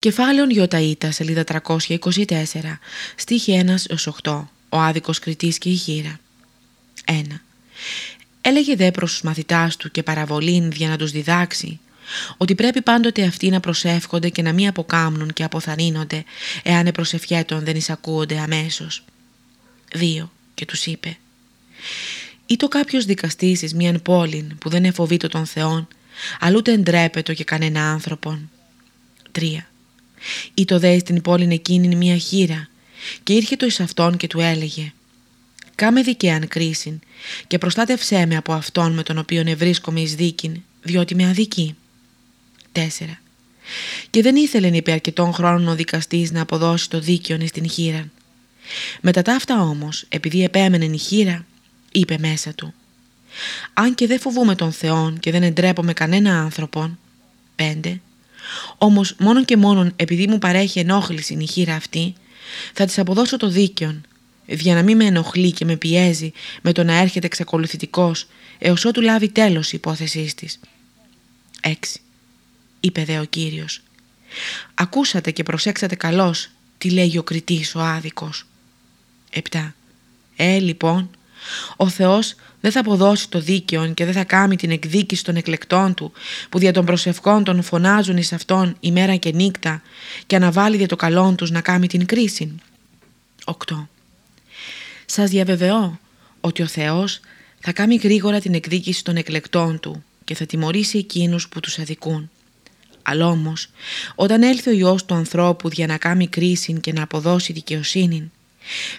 Κεφάλαιον Ιωταΐτα, σελίδα 324, στίχη 1 8, ο άδικος κριτής και η χείρα. 1. Έλεγε δε προς τους μαθητάς του και παραβολήν για να τους διδάξει, ότι πρέπει πάντοτε αυτοί να προσεύχονται και να μην αποκάμνουν και αποθαρρύνονται, εάν επροσευχέτων δεν εισακούονται αμέσως. 2. Και τους είπε «Ή το κάποιος δικαστής εις μίαν πόλην που δεν εφοβείται τον Θεόν, αλλούτε εντρέπετο και κανένα άνθρωπον». 3. Ή το δέει στην πόλη εκείνη μια χείρα και ήρθε το εις αυτόν και του έλεγε «Κάμε δικαίαν κρίσιν και προστάτευσέ με από αυτόν με τον οποίον ευρίσκομαι εις δίκην, διότι με αδικεί». 4. Και δεν ήθελε υπέρ αρκετών χρόνων ο δικαστής να αποδώσει το δίκαιο στην χείρα. Μετά τα αυτά όμως, επειδή επέμενε η χείρα, είπε μέσα του «Αν και δεν φοβούμε τον Θεόν και δεν εντρέπομαι κανένα άνθρωπον». 5. Όμως μόνον και μόνον επειδή μου παρέχει ενόχληση η χείρα αυτή, θα της αποδώσω το δίκαιον, για να μην με ενοχλεί και με πιέζει με το να έρχεται εξακολουθητικός έως ότου λάβει τέλος η υπόθεσή της. 6. Είπε δε ο Κύριος. Ακούσατε και προσέξατε καλώς τι λέγει ο κριτής ο άδικος. 7. Ε, λοιπόν, ο Θεός δεν θα αποδώσει το δίκαιο και δεν θα κάνει την εκδίκηση των εκλεκτών του που δια των προσευχών των φωνάζουν εις αυτόν ημέρα και νύχτα και αναβάλει δια το καλόν τους να κάνει την κρίση. 8. Σας διαβεβαιώ ότι ο Θεός θα κάνει γρήγορα την εκδίκηση των εκλεκτών του και θα τιμωρήσει εκείνους που τους αδικούν. Αλλά όμως, όταν έλθει ο Υιός του ανθρώπου για να κάνει κρίση και να αποδώσει δικαιοσύνη,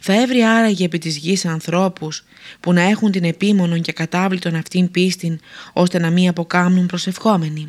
θα έβρει άραγε επί της γης ανθρώπους που να έχουν την επίμονον και κατάβλητον αυτήν πίστην ώστε να μην αποκάμνουν προσευχόμενοι.